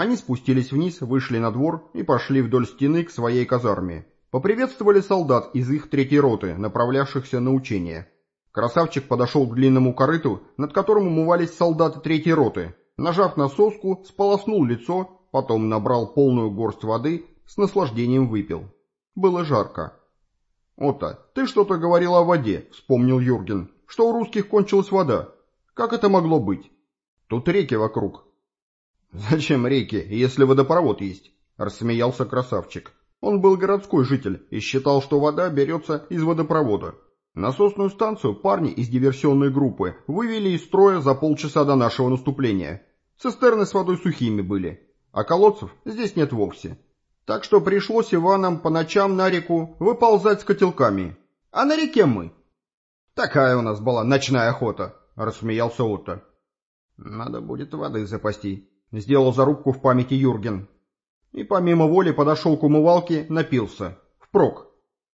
Они спустились вниз, вышли на двор и пошли вдоль стены к своей казарме. Поприветствовали солдат из их третьей роты, направлявшихся на учение. Красавчик подошел к длинному корыту, над которым умывались солдаты третьей роты. Нажав на соску, сполоснул лицо, потом набрал полную горсть воды, с наслаждением выпил. Было жарко. «Ота, ты что-то говорил о воде», — вспомнил Юрген, — «что у русских кончилась вода. Как это могло быть? Тут реки вокруг». «Зачем реки, если водопровод есть?» — рассмеялся красавчик. Он был городской житель и считал, что вода берется из водопровода. Насосную станцию парни из диверсионной группы вывели из строя за полчаса до нашего наступления. Цистерны с водой сухими были, а колодцев здесь нет вовсе. Так что пришлось Иванам по ночам на реку выползать с котелками. А на реке мы. Такая у нас была ночная охота, рассмеялся Отто. Надо будет воды запасти, сделал зарубку в памяти Юрген и помимо воли подошел к умывалке, напился. Впрок.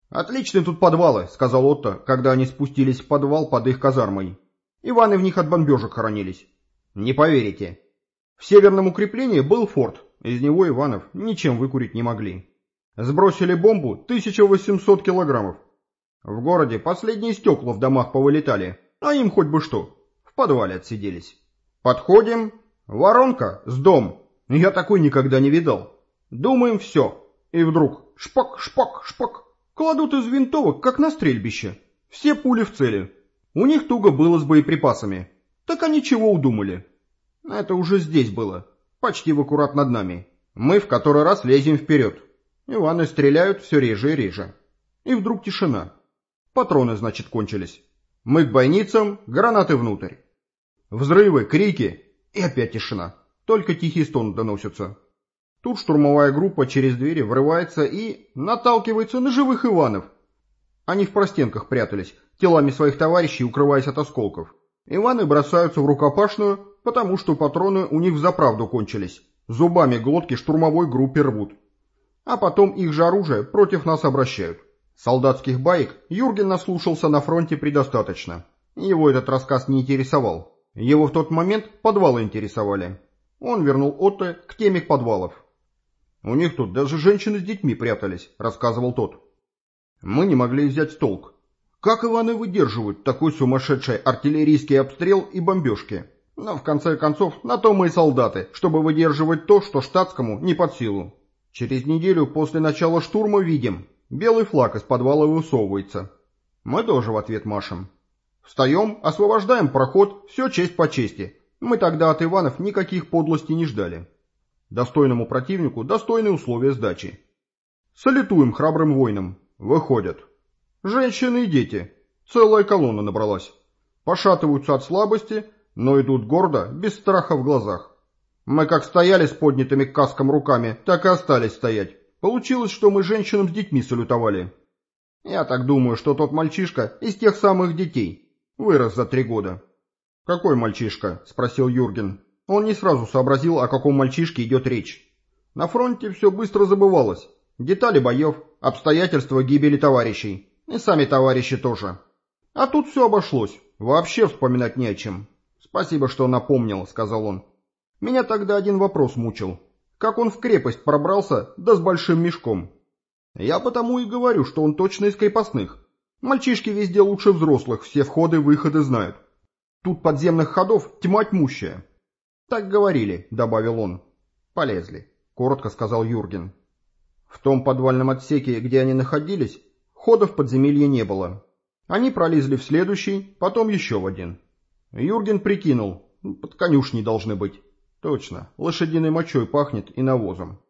«Отличные тут подвалы», — сказал Отто, когда они спустились в подвал под их казармой. Иваны в них от бомбежек хоронились. Не поверите. В северном укреплении был форт, из него Иванов ничем выкурить не могли. Сбросили бомбу 1800 килограммов. В городе последние стекла в домах повылетали, а им хоть бы что. В подвале отсиделись. Подходим. Воронка с дом. Я такой никогда не видал. Думаем, все. И вдруг шпак, шпак, шпак. Кладут из винтовок, как на стрельбище. Все пули в цели. У них туго было с боеприпасами. Так они чего удумали? Это уже здесь было. Почти в аккурат над нами. Мы в который раз лезем вперед. Иваны стреляют все реже и реже. И вдруг тишина. Патроны, значит, кончились. Мы к бойницам, гранаты внутрь. Взрывы, крики и опять тишина. Только тихий стон доносится. Тут штурмовая группа через двери врывается и наталкивается на живых Иванов. Они в простенках прятались, телами своих товарищей укрываясь от осколков. Иваны бросаются в рукопашную, потому что патроны у них взаправду кончились. Зубами глотки штурмовой группе рвут. А потом их же оружие против нас обращают. Солдатских баек Юрген наслушался на фронте предостаточно. Его этот рассказ не интересовал. Его в тот момент подвалы интересовали. Он вернул Отто к теме подвалов. «У них тут даже женщины с детьми прятались», — рассказывал тот. Мы не могли взять толк. Как Иваны выдерживают такой сумасшедший артиллерийский обстрел и бомбежки? Но в конце концов, на то мы и солдаты, чтобы выдерживать то, что штатскому не под силу. Через неделю после начала штурма видим, белый флаг из подвала высовывается. Мы тоже в ответ машем. Встаем, освобождаем проход, все честь по чести. Мы тогда от Иванов никаких подлостей не ждали. Достойному противнику достойные условия сдачи. Салютуем храбрым воинам. Выходят. Женщины и дети. Целая колонна набралась. Пошатываются от слабости, но идут гордо, без страха в глазах. Мы как стояли с поднятыми к руками, так и остались стоять. Получилось, что мы женщинам с детьми салютовали. Я так думаю, что тот мальчишка из тех самых детей. Вырос за три года. «Какой мальчишка?» – спросил Юрген. Он не сразу сообразил, о каком мальчишке идет речь. На фронте все быстро забывалось. Детали боев, обстоятельства гибели товарищей. И сами товарищи тоже. А тут все обошлось. Вообще вспоминать не о чем. «Спасибо, что напомнил», — сказал он. «Меня тогда один вопрос мучил. Как он в крепость пробрался, да с большим мешком?» «Я потому и говорю, что он точно из крепостных. Мальчишки везде лучше взрослых, все входы-выходы знают. Тут подземных ходов тьма тьмущая. «Так говорили», — добавил он. «Полезли», — коротко сказал Юрген. В том подвальном отсеке, где они находились, хода в подземелье не было. Они пролезли в следующий, потом еще в один. Юрген прикинул, под конюшней должны быть. Точно, лошадиной мочой пахнет и навозом.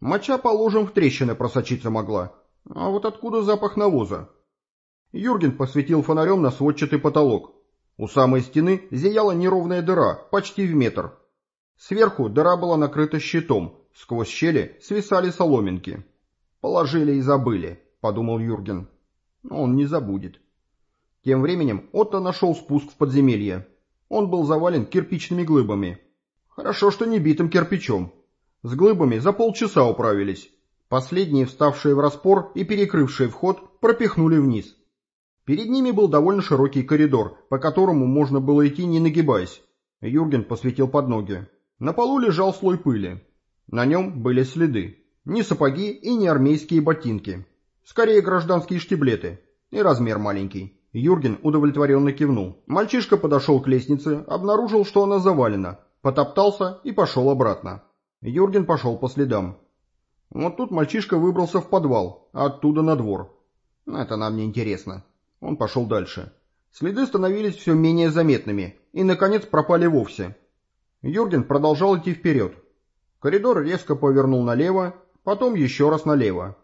Моча, положим, в трещины просочиться могла. А вот откуда запах навоза? Юрген посветил фонарем на сводчатый потолок. У самой стены зияла неровная дыра, почти в метр. Сверху дыра была накрыта щитом, сквозь щели свисали соломинки. «Положили и забыли», — подумал Юрген. Он не забудет. Тем временем Отто нашел спуск в подземелье. Он был завален кирпичными глыбами. Хорошо, что не битым кирпичом. С глыбами за полчаса управились. Последние, вставшие в распор и перекрывшие вход, пропихнули вниз. Перед ними был довольно широкий коридор, по которому можно было идти не нагибаясь. Юрген посветил под ноги. На полу лежал слой пыли. На нем были следы. Не сапоги и не армейские ботинки. Скорее гражданские штиблеты. И размер маленький. Юрген удовлетворенно кивнул. Мальчишка подошел к лестнице, обнаружил, что она завалена, потоптался и пошел обратно. Юрген пошел по следам. Вот тут мальчишка выбрался в подвал, а оттуда на двор. Это нам не интересно. Он пошел дальше. Следы становились все менее заметными и, наконец, пропали вовсе. Юрген продолжал идти вперед. Коридор резко повернул налево, потом еще раз налево.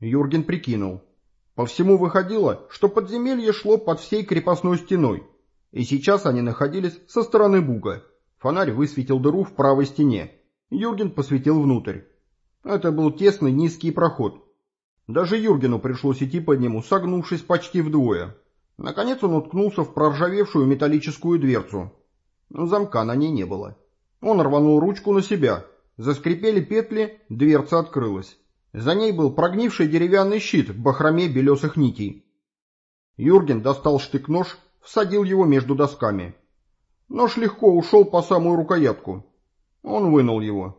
Юрген прикинул. По всему выходило, что подземелье шло под всей крепостной стеной, и сейчас они находились со стороны буга. Фонарь высветил дыру в правой стене. Юрген посветил внутрь. Это был тесный низкий проход. Даже Юргену пришлось идти по нему, согнувшись почти вдвое. Наконец он уткнулся в проржавевшую металлическую дверцу. Замка на ней не было. Он рванул ручку на себя. Заскрипели петли, дверца открылась. За ней был прогнивший деревянный щит в бахроме белесых нитей. Юрген достал штык-нож, всадил его между досками. Нож легко ушел по самую рукоятку. Он вынул его.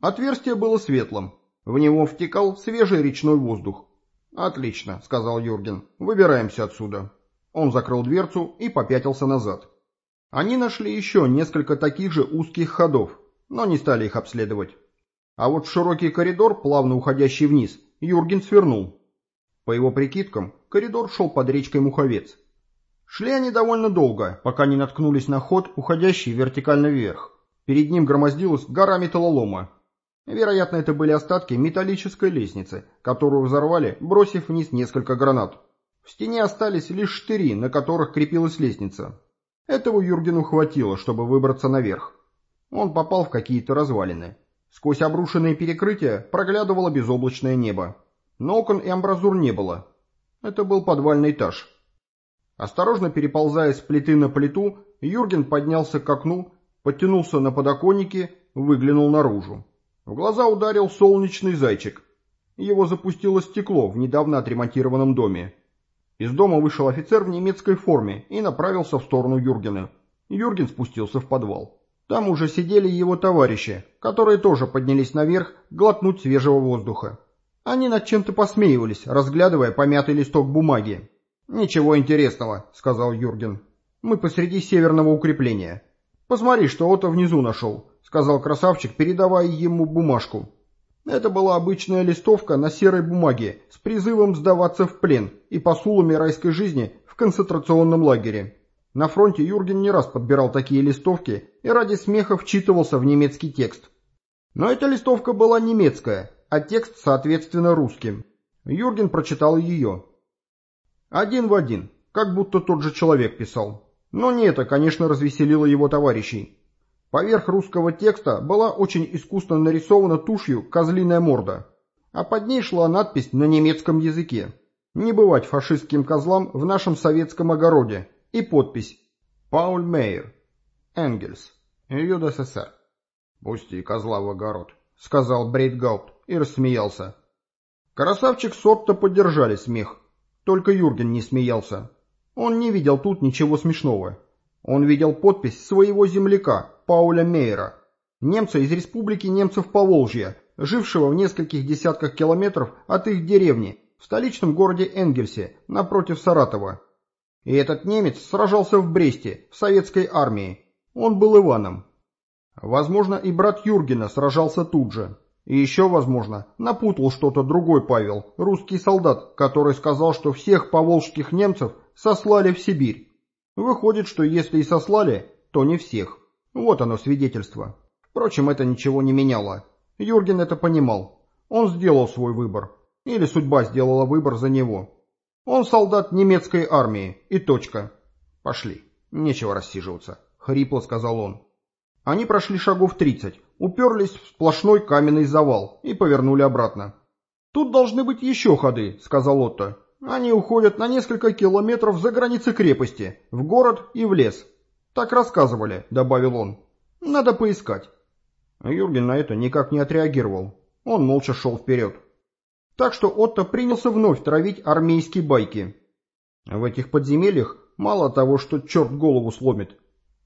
Отверстие было светлым. В него втекал свежий речной воздух. «Отлично», — сказал Юрген. «Выбираемся отсюда». Он закрыл дверцу и попятился назад. Они нашли еще несколько таких же узких ходов, но не стали их обследовать. А вот широкий коридор, плавно уходящий вниз, Юрген свернул. По его прикидкам, коридор шел под речкой Муховец. Шли они довольно долго, пока не наткнулись на ход, уходящий вертикально вверх. Перед ним громоздилась гора металлолома. Вероятно, это были остатки металлической лестницы, которую взорвали, бросив вниз несколько гранат. В стене остались лишь штыри, на которых крепилась лестница. Этого Юргену хватило, чтобы выбраться наверх. Он попал в какие-то развалины. Сквозь обрушенные перекрытия проглядывало безоблачное небо. Но окон и амбразур не было. Это был подвальный этаж. Осторожно переползая с плиты на плиту, Юрген поднялся к окну, подтянулся на подоконнике, выглянул наружу. В глаза ударил солнечный зайчик. Его запустило стекло в недавно отремонтированном доме. Из дома вышел офицер в немецкой форме и направился в сторону Юргена. Юрген спустился в подвал. Там уже сидели его товарищи, которые тоже поднялись наверх глотнуть свежего воздуха. Они над чем-то посмеивались, разглядывая помятый листок бумаги. «Ничего интересного», — сказал Юрген. «Мы посреди северного укрепления. Посмотри, что Ото внизу нашел сказал красавчик, передавая ему бумажку. Это была обычная листовка на серой бумаге с призывом сдаваться в плен и посулами райской жизни в концентрационном лагере. На фронте Юрген не раз подбирал такие листовки и ради смеха вчитывался в немецкий текст. Но эта листовка была немецкая, а текст, соответственно, русским. Юрген прочитал ее. Один в один, как будто тот же человек писал. Но не это, конечно, развеселило его товарищей. Поверх русского текста была очень искусно нарисована тушью козлиная морда, а под ней шла надпись на немецком языке «Не бывать фашистским козлам в нашем советском огороде» и подпись «Пауль Мейер, Энгельс, ЮДССР». «Пусти козла в огород», — сказал Брейтгаупт и рассмеялся. Красавчик Сотто поддержали смех, только Юрген не смеялся. Он не видел тут ничего смешного. Он видел подпись своего земляка, Пауля Мейера, немца из Республики немцев Поволжья, жившего в нескольких десятках километров от их деревни, в столичном городе Энгельсе, напротив Саратова. И этот немец сражался в Бресте, в советской армии. Он был Иваном. Возможно, и брат Юргена сражался тут же. И еще, возможно, напутал что-то другой Павел, русский солдат, который сказал, что всех поволжских немцев сослали в Сибирь. Выходит, что если и сослали, то не всех. Вот оно свидетельство. Впрочем, это ничего не меняло. Юрген это понимал. Он сделал свой выбор. Или судьба сделала выбор за него. Он солдат немецкой армии. И точка. Пошли. Нечего рассиживаться. Хрипло сказал он. Они прошли шагов тридцать, уперлись в сплошной каменный завал и повернули обратно. «Тут должны быть еще ходы», — сказал Отто. Они уходят на несколько километров за границы крепости, в город и в лес. Так рассказывали, добавил он. Надо поискать. Юрген на это никак не отреагировал. Он молча шел вперед. Так что Отто принялся вновь травить армейские байки. В этих подземельях мало того, что черт голову сломит,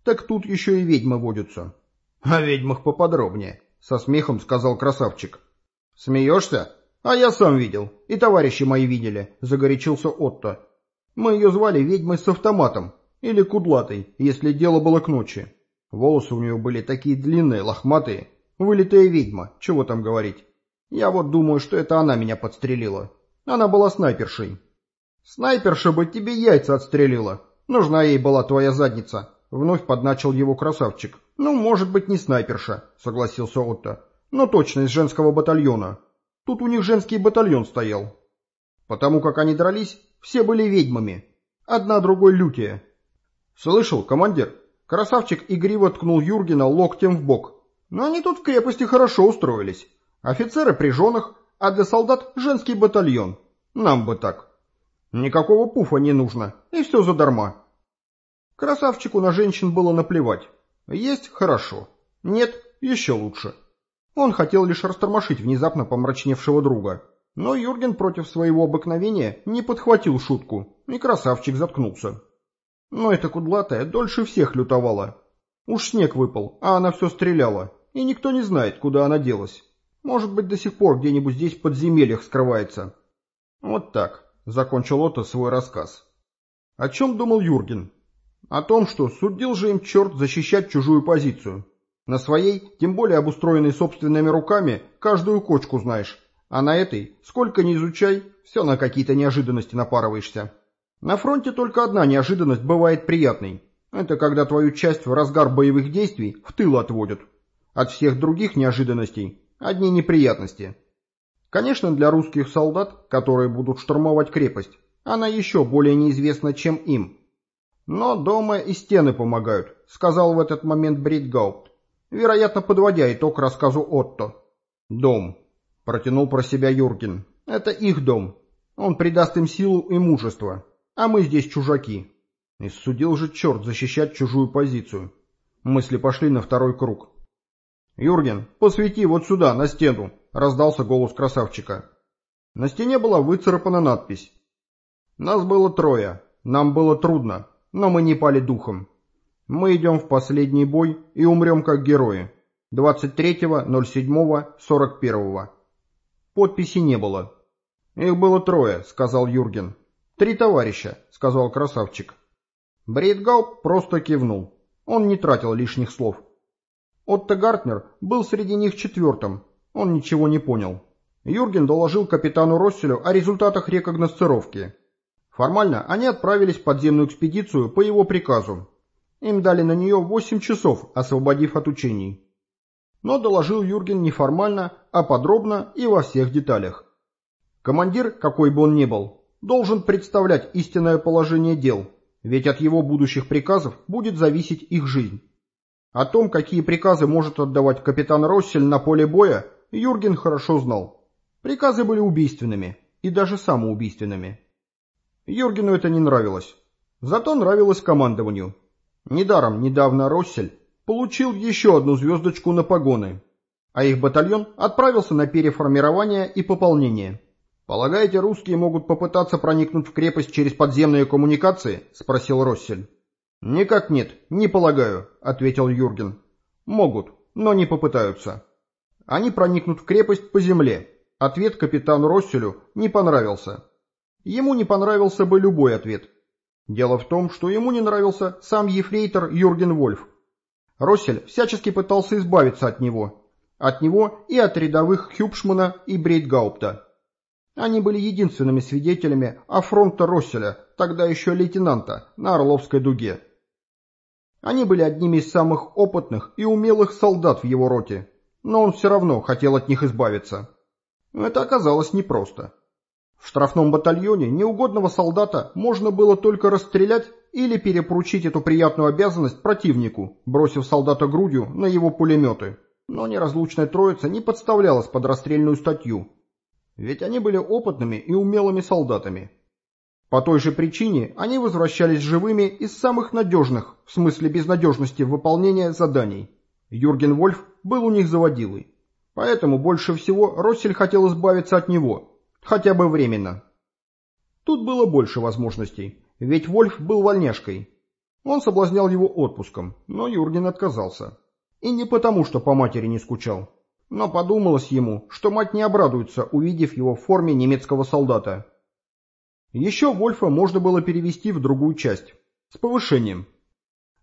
так тут еще и ведьмы водятся. «О ведьмах поподробнее», — со смехом сказал красавчик. «Смеешься? А я сам видел, и товарищи мои видели», — загорячился Отто. «Мы ее звали ведьмой с автоматом, или кудлатой, если дело было к ночи. Волосы у нее были такие длинные, лохматые. Вылитая ведьма, чего там говорить. Я вот думаю, что это она меня подстрелила. Она была снайпершей». «Снайперша бы тебе яйца отстрелила. Нужна ей была твоя задница», — вновь подначил его красавчик. «Ну, может быть, не снайперша», — согласился Отто. «Но точно из женского батальона. Тут у них женский батальон стоял. Потому как они дрались, все были ведьмами. Одна другой лютия. «Слышал, командир?» Красавчик игриво ткнул Юргена локтем в бок. «Но они тут в крепости хорошо устроились. Офицеры при женах, а для солдат женский батальон. Нам бы так. Никакого пуфа не нужно, и все задарма». Красавчику на женщин было наплевать. Есть – хорошо. Нет – еще лучше. Он хотел лишь растормошить внезапно помрачневшего друга. Но Юрген против своего обыкновения не подхватил шутку, и красавчик заткнулся. Но эта кудлатая дольше всех лютовала. Уж снег выпал, а она все стреляла, и никто не знает, куда она делась. Может быть, до сих пор где-нибудь здесь в подземельях скрывается. Вот так, закончил Отто свой рассказ. О чем думал Юрген? О том, что судил же им черт защищать чужую позицию. На своей, тем более обустроенной собственными руками, каждую кочку знаешь, а на этой, сколько ни изучай, все на какие-то неожиданности напарываешься. На фронте только одна неожиданность бывает приятной. Это когда твою часть в разгар боевых действий в тыл отводят. От всех других неожиданностей одни неприятности. Конечно, для русских солдат, которые будут штурмовать крепость, она еще более неизвестна, чем им. Но дома и стены помогают, сказал в этот момент Бритгаупт, вероятно, подводя итог рассказу Отто. Дом. Протянул про себя Юрген. Это их дом. Он придаст им силу и мужество. А мы здесь чужаки. И судил же черт защищать чужую позицию. Мысли пошли на второй круг. «Юрген, посвети вот сюда, на стену!» — раздался голос красавчика. На стене была выцарапана надпись. «Нас было трое. Нам было трудно, но мы не пали духом. Мы идем в последний бой и умрем как герои. 23.07.41. Подписи не было. «Их было трое», — сказал Юрген. «Три товарища», — сказал красавчик. Брейтгауп просто кивнул. Он не тратил лишних слов. Отто Гартнер был среди них четвертым. Он ничего не понял. Юрген доложил капитану Росселю о результатах рекогносцировки. Формально они отправились в подземную экспедицию по его приказу. Им дали на нее восемь часов, освободив от учений. Но доложил Юрген не формально, а подробно и во всех деталях. Командир, какой бы он ни был, должен представлять истинное положение дел, ведь от его будущих приказов будет зависеть их жизнь. О том, какие приказы может отдавать капитан Россель на поле боя, Юрген хорошо знал. Приказы были убийственными и даже самоубийственными. Юргену это не нравилось. Зато нравилось командованию. Недаром недавно Россель получил еще одну звездочку на погоны, а их батальон отправился на переформирование и пополнение. «Полагаете, русские могут попытаться проникнуть в крепость через подземные коммуникации?» — спросил Россель. «Никак нет, не полагаю», — ответил Юрген. «Могут, но не попытаются. Они проникнут в крепость по земле». Ответ капитану Росселю не понравился. Ему не понравился бы любой ответ. Дело в том, что ему не нравился сам ефрейтор Юрген Вольф. Россель всячески пытался избавиться от него. От него и от рядовых Хюбшмана и Брейтгаупта. Они были единственными свидетелями афронта Росселя, тогда еще лейтенанта, на Орловской дуге. Они были одними из самых опытных и умелых солдат в его роте, но он все равно хотел от них избавиться. Это оказалось непросто. В штрафном батальоне неугодного солдата можно было только расстрелять или перепоручить эту приятную обязанность противнику, бросив солдата грудью на его пулеметы. Но неразлучная троица не подставлялась под расстрельную статью, ведь они были опытными и умелыми солдатами. По той же причине они возвращались живыми из самых надежных, в смысле безнадежности выполнения заданий. Юрген Вольф был у них заводилой. Поэтому больше всего Россель хотел избавиться от него, хотя бы временно. Тут было больше возможностей, ведь Вольф был вольняшкой. Он соблазнял его отпуском, но Юрген отказался. И не потому, что по матери не скучал. Но подумалось ему, что мать не обрадуется, увидев его в форме немецкого солдата. Еще Вольфа можно было перевести в другую часть, с повышением.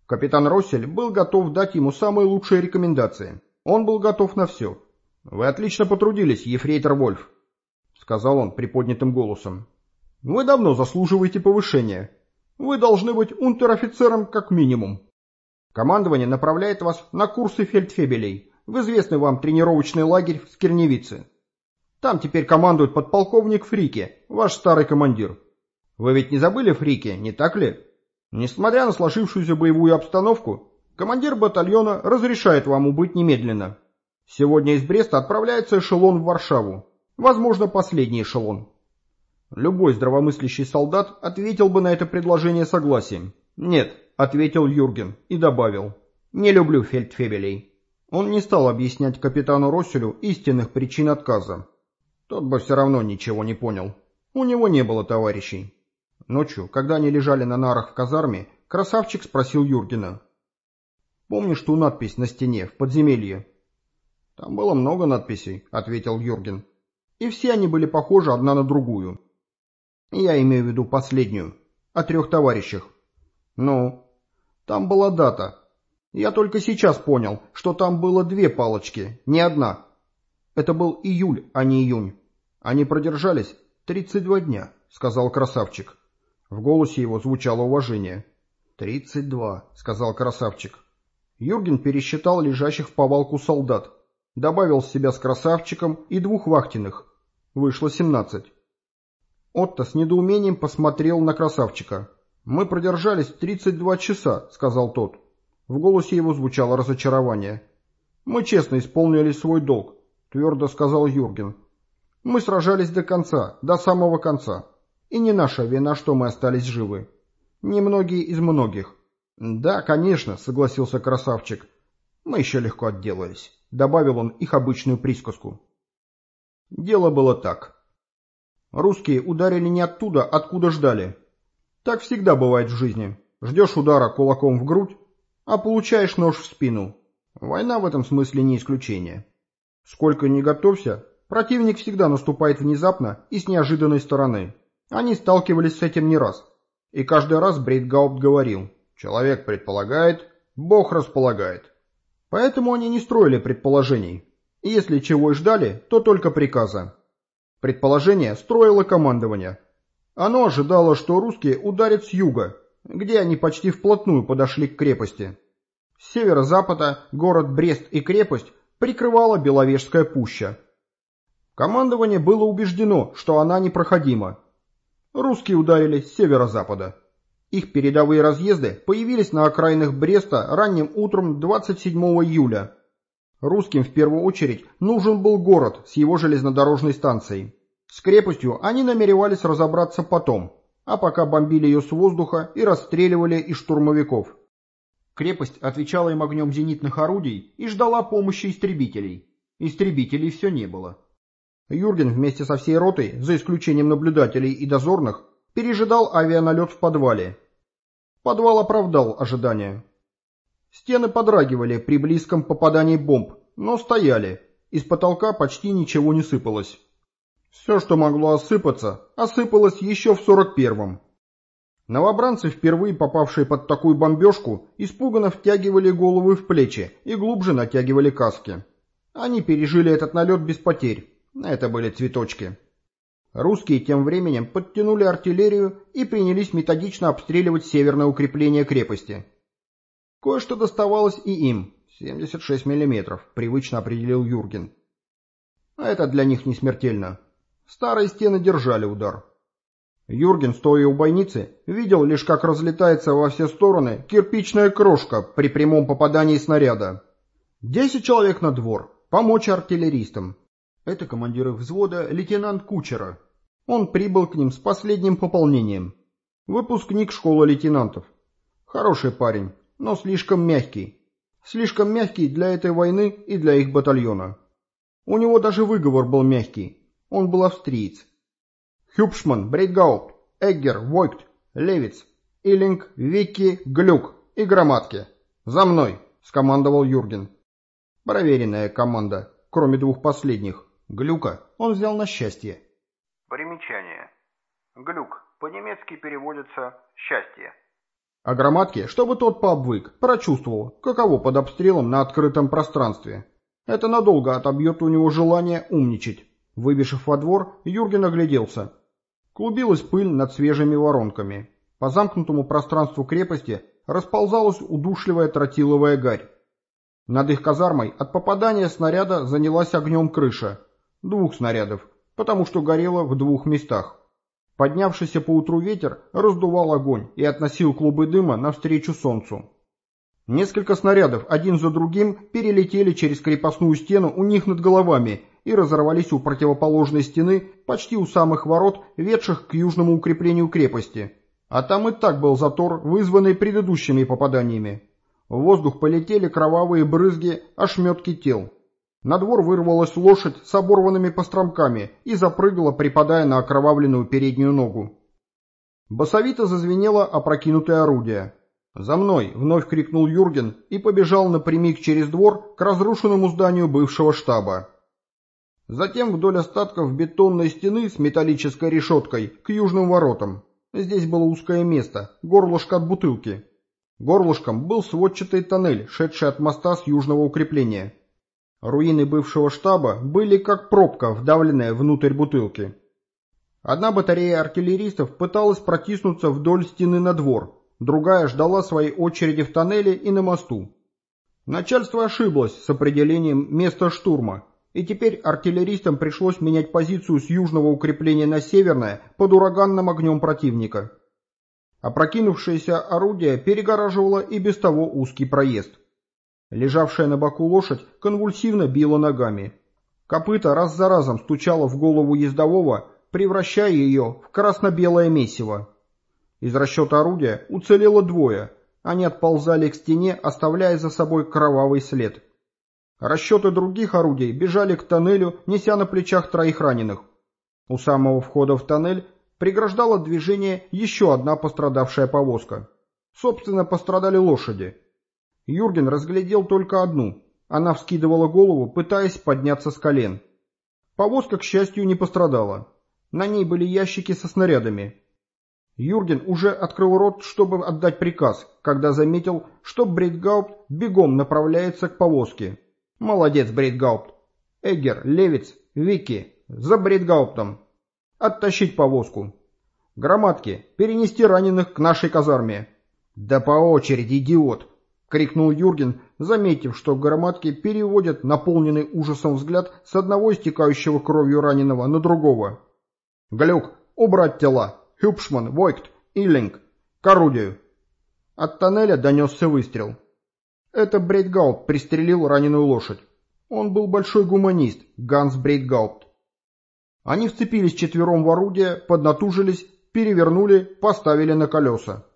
Капитан Россель был готов дать ему самые лучшие рекомендации. Он был готов на все. «Вы отлично потрудились, ефрейтор Вольф», — сказал он приподнятым голосом. «Вы давно заслуживаете повышения. Вы должны быть унтер-офицером как минимум. Командование направляет вас на курсы фельдфебелей в известный вам тренировочный лагерь в Скирневице. Там теперь командует подполковник Фрике, ваш старый командир. Вы ведь не забыли Фрике, не так ли? Несмотря на сложившуюся боевую обстановку, командир батальона разрешает вам убыть немедленно. Сегодня из Бреста отправляется эшелон в Варшаву. Возможно, последний эшелон. Любой здравомыслящий солдат ответил бы на это предложение согласием. «Нет», — ответил Юрген и добавил. «Не люблю фельдфебелей». Он не стал объяснять капитану Росселю истинных причин отказа. Тот бы все равно ничего не понял. У него не было товарищей. Ночью, когда они лежали на нарах в казарме, красавчик спросил Юргена. «Помнишь ту надпись на стене, в подземелье?» «Там было много надписей», — ответил Юрген. «И все они были похожи одна на другую. Я имею в виду последнюю, о трех товарищах. Ну, там была дата. Я только сейчас понял, что там было две палочки, не одна. Это был июль, а не июнь. Они продержались 32 дня, сказал красавчик. В голосе его звучало уважение. «Тридцать два», — сказал красавчик. Юрген пересчитал лежащих в повалку солдат, добавил себя с красавчиком и двух вахтенных. Вышло семнадцать. Отто с недоумением посмотрел на красавчика. «Мы продержались 32 часа», — сказал тот. В голосе его звучало разочарование. «Мы честно исполнили свой долг», — твердо сказал Юрген. «Мы сражались до конца, до самого конца. И не наша вина, что мы остались живы. Немногие из многих. Да, конечно, согласился красавчик. Мы еще легко отделались. Добавил он их обычную присказку. Дело было так. Русские ударили не оттуда, откуда ждали. Так всегда бывает в жизни. Ждешь удара кулаком в грудь, а получаешь нож в спину. Война в этом смысле не исключение. Сколько ни готовься, противник всегда наступает внезапно и с неожиданной стороны. Они сталкивались с этим не раз. И каждый раз Брейтгаупт говорил, человек предполагает, Бог располагает. Поэтому они не строили предположений. И если чего и ждали, то только приказа. Предположение строило командование. Оно ожидало, что русские ударят с юга, где они почти вплотную подошли к крепости. С северо-запада город Брест и крепость прикрывала Беловежская пуща. Командование было убеждено, что она непроходима, Русские ударили с северо-запада. Их передовые разъезды появились на окраинах Бреста ранним утром 27 июля. Русским в первую очередь нужен был город с его железнодорожной станцией. С крепостью они намеревались разобраться потом, а пока бомбили ее с воздуха и расстреливали из штурмовиков. Крепость отвечала им огнем зенитных орудий и ждала помощи истребителей. Истребителей все не было. Юрген вместе со всей ротой, за исключением наблюдателей и дозорных, пережидал авианалет в подвале. Подвал оправдал ожидания. Стены подрагивали при близком попадании бомб, но стояли. Из потолка почти ничего не сыпалось. Все, что могло осыпаться, осыпалось еще в 41-м. Новобранцы, впервые попавшие под такую бомбежку, испуганно втягивали головы в плечи и глубже натягивали каски. Они пережили этот налет без потерь. Это были цветочки. Русские тем временем подтянули артиллерию и принялись методично обстреливать северное укрепление крепости. Кое-что доставалось и им. 76 миллиметров, привычно определил Юрген. А это для них не смертельно. Старые стены держали удар. Юрген, стоя у бойницы, видел лишь, как разлетается во все стороны кирпичная крошка при прямом попадании снаряда. Десять человек на двор. Помочь артиллеристам. Это командир взвода лейтенант Кучера. Он прибыл к ним с последним пополнением. Выпускник школы лейтенантов. Хороший парень, но слишком мягкий. Слишком мягкий для этой войны и для их батальона. У него даже выговор был мягкий. Он был австриец. Хюбшман, Брейтгаупт, Эггер, Войкт, Левиц, Иллинг, Вики, Глюк и Громадки. «За мной!» — скомандовал Юрген. Проверенная команда, кроме двух последних. Глюка он взял на счастье. Примечание. Глюк. По-немецки переводится «счастье». А громадке, чтобы тот пообвык, прочувствовал, каково под обстрелом на открытом пространстве. Это надолго отобьет у него желание умничать. Выбежав во двор, Юрген огляделся. Клубилась пыль над свежими воронками. По замкнутому пространству крепости расползалась удушливая тротиловая гарь. Над их казармой от попадания снаряда занялась огнем крыша. Двух снарядов, потому что горело в двух местах. Поднявшийся поутру ветер раздувал огонь и относил клубы дыма навстречу солнцу. Несколько снарядов один за другим перелетели через крепостную стену у них над головами и разорвались у противоположной стены почти у самых ворот, ведших к южному укреплению крепости. А там и так был затор, вызванный предыдущими попаданиями. В воздух полетели кровавые брызги, ошметки тел. На двор вырвалась лошадь с оборванными постромками и запрыгала, припадая на окровавленную переднюю ногу. Басовито зазвенело опрокинутое орудие. «За мной!» — вновь крикнул Юрген и побежал напрямик через двор к разрушенному зданию бывшего штаба. Затем вдоль остатков бетонной стены с металлической решеткой к южным воротам. Здесь было узкое место, горлышко от бутылки. Горлышком был сводчатый тоннель, шедший от моста с южного укрепления. Руины бывшего штаба были как пробка, вдавленная внутрь бутылки. Одна батарея артиллеристов пыталась протиснуться вдоль стены на двор, другая ждала своей очереди в тоннеле и на мосту. Начальство ошиблось с определением места штурма, и теперь артиллеристам пришлось менять позицию с южного укрепления на северное под ураганным огнем противника. Опрокинувшееся орудие перегораживало и без того узкий проезд. Лежавшая на боку лошадь конвульсивно била ногами. Копыта раз за разом стучало в голову ездового, превращая ее в красно-белое месиво. Из расчета орудия уцелело двое. Они отползали к стене, оставляя за собой кровавый след. Расчеты других орудий бежали к тоннелю, неся на плечах троих раненых. У самого входа в тоннель преграждала движение еще одна пострадавшая повозка. Собственно, пострадали лошади. Юрген разглядел только одну. Она вскидывала голову, пытаясь подняться с колен. Повозка, к счастью, не пострадала. На ней были ящики со снарядами. Юрген уже открыл рот, чтобы отдать приказ, когда заметил, что Брейтгаупт бегом направляется к повозке. «Молодец, Брейтгаупт! Эггер, Левиц, Вики, за Брейтгауптом! Оттащить повозку! Громадки, перенести раненых к нашей казарме!» «Да по очереди, идиот!» Крикнул Юрген, заметив, что громадки переводят наполненный ужасом взгляд с одного истекающего кровью раненого на другого. «Глюк, убрать тела! Хюпшман, Войкт, Иллинг! К орудию!» От тоннеля донесся выстрел. Это Брейтгаупт пристрелил раненую лошадь. Он был большой гуманист, Ганс Брейтгаупт. Они вцепились четвером в орудие, поднатужились, перевернули, поставили на колеса.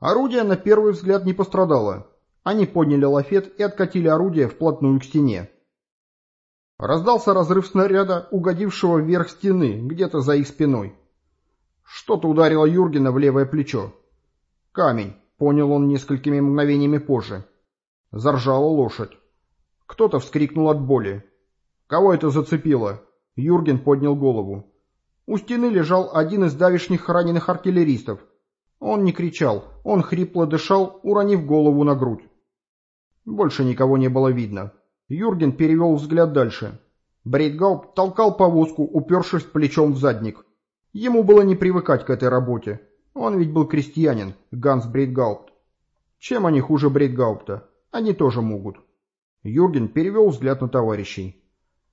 Орудие на первый взгляд не пострадало. Они подняли лафет и откатили орудие вплотную к стене. Раздался разрыв снаряда, угодившего вверх стены, где-то за их спиной. Что-то ударило Юргена в левое плечо. Камень, понял он несколькими мгновениями позже. Заржала лошадь. Кто-то вскрикнул от боли. Кого это зацепило? Юрген поднял голову. У стены лежал один из давишних раненых артиллеристов. Он не кричал, он хрипло дышал, уронив голову на грудь. Больше никого не было видно. Юрген перевел взгляд дальше. Брейтгаупт толкал повозку, упершись плечом в задник. Ему было не привыкать к этой работе. Он ведь был крестьянин, Ганс Брейтгаупт. Чем они хуже Брейтгаупта? Они тоже могут. Юрген перевел взгляд на товарищей.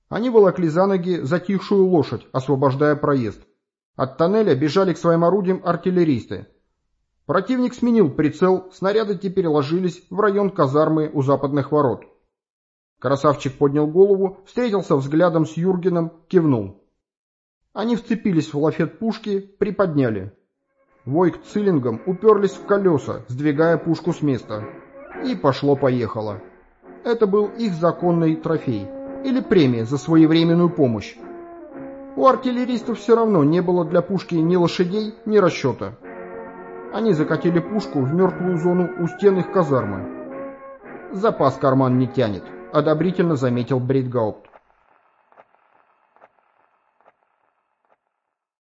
Они волокли за ноги затихшую лошадь, освобождая проезд. От тоннеля бежали к своим орудиям артиллеристы. Противник сменил прицел, снаряды теперь ложились в район казармы у западных ворот. Красавчик поднял голову, встретился взглядом с Юргеном, кивнул. Они вцепились в лафет пушки, приподняли. Войк цилингом уперлись в колеса, сдвигая пушку с места. И пошло-поехало. Это был их законный трофей, или премия за своевременную помощь. У артиллеристов все равно не было для пушки ни лошадей, ни расчета. Они закатили пушку в мертвую зону у стен их казармы. «Запас карман не тянет», — одобрительно заметил Бритгаупт.